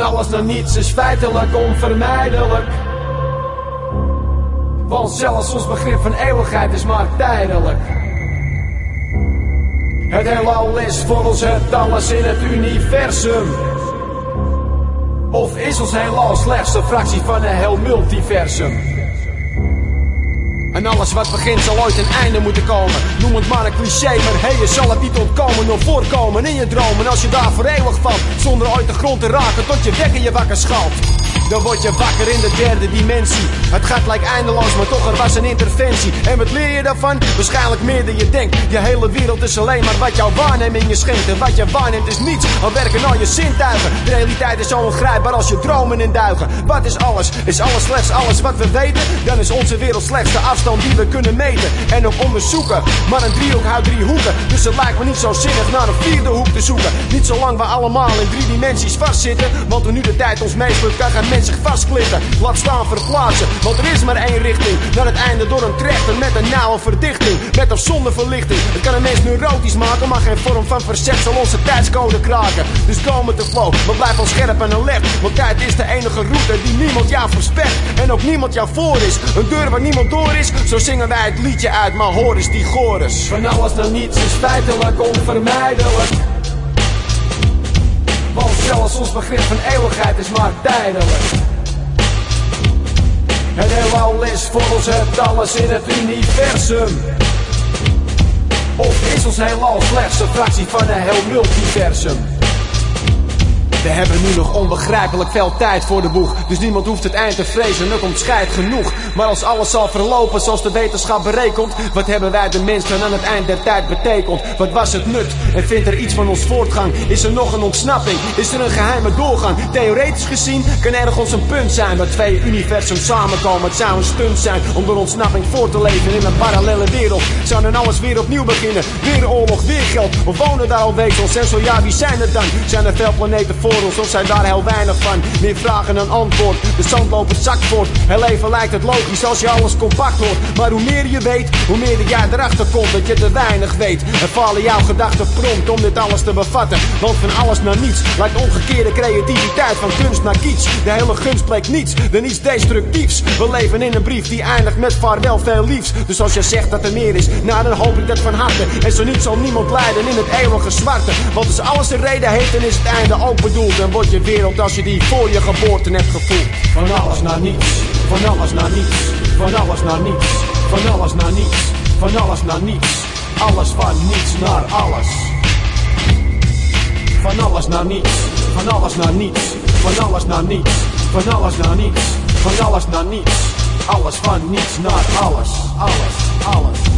Alles naar niets is feitelijk onvermijdelijk. Want zelfs ons begrip van eeuwigheid is maar tijdelijk. Het heelal is voor ons het alles in het universum. Of is ons heelal slechts een fractie van een heel multiversum? En alles wat begint zal ooit een einde moeten komen. Noem het maar een cliché, maar hey, je zal het niet ontkomen of voorkomen in je dromen. Als je daar voor eeuwig valt, zonder ooit de grond te raken, tot je weg in je wakker schalt. Dan word je wakker in de derde dimensie. Het gaat lijkt eindeloos, maar toch er was een interventie. En wat leer je daarvan? Waarschijnlijk meer dan je denkt. Je hele wereld is alleen maar wat jouw waarneming je schenkt. En wat je waarneemt is niets, al werken al je zintuigen. De realiteit is zo ongrijpbaar als je dromen in duigen. Wat is alles? Is alles slechts alles wat we weten? Dan is onze wereld slechts de afstand die we kunnen meten. En ook onderzoeken. Maar een driehoek houdt drie hoeken. Dus het lijkt me niet zo zinnig naar een vierde hoek te zoeken. Niet zolang we allemaal in drie dimensies vastzitten. Want toen nu de tijd ons meespeelt, kan zich vastklippen. Laat staan verplaatsen, want er is maar één richting. Naar het einde door een trechter met een nauwe verdichting. Met of zonder verlichting. Het kan een mens neurotisch maken, maar geen vorm van verzet zal onze tijdscode kraken. Dus kom met de flow, maar blijf al scherp en alert. Want tijd is de enige route die niemand jou verspert. En ook niemand jou voor is. Een deur waar niemand door is, zo zingen wij het liedje uit. Maar hoor eens die gores. Van alles naar niets is feitelijk onvermijdelijk. Zelfs ons begrip van eeuwigheid is maar tijdelijk. Het heelal is voor ons het alles in het universum. Of is ons heelal slechts een fractie van een heel multiversum? We hebben nu nog onbegrijpelijk veel tijd voor de boeg. Dus niemand hoeft het eind te vrezen, er komt scheid genoeg. Maar als alles zal verlopen zoals de wetenschap berekent, wat hebben wij de mensen aan het eind der tijd betekend? Wat was het nut? En vindt er iets van ons voortgang? Is er nog een ontsnapping? Is er een geheime doorgang? Theoretisch gezien kan ergens een punt zijn waar twee universums samenkomen. Het zou een stunt zijn om door ontsnapping voor te leven in een parallele wereld. Zou dan alles weer opnieuw beginnen? Weer oorlog, weer geld? Of wonen daar al wezels? En zo ja, wie zijn er dan? Zijn er veel planeten voor? Ons, zijn daar heel weinig van. Meer vragen dan antwoord, de zandloper zakt voort. Heel even lijkt het logisch als je alles compact hoort. Maar hoe meer je weet, hoe meer jij erachter komt dat je te weinig weet. En vallen jouw gedachten prompt om dit alles te bevatten. Want van alles naar niets lijkt omgekeerde creativiteit van kunst naar kitsch. De hele gunst bleek niets, dan iets destructiefs. We leven in een brief die eindigt met vaarwel veel liefs. Dus als je zegt dat er meer is, nou dan hoop ik dat van harte. En zo niet zal niemand lijden in het eeuwige zwarte. Want als alles een reden heeft, dan is het einde bedoeld doel, dan wordt je wereld als je die voor je geboorte hebt gevoeld. Van alles naar niets, van alles naar niets, van alles naar niets, van alles naar niets, van alles naar niets. Alles van niets naar alles. Van alles naar niets, van alles naar niets, van alles naar niets, van alles naar niets, van alles naar niets. Alles van niets naar alles, alles, alles.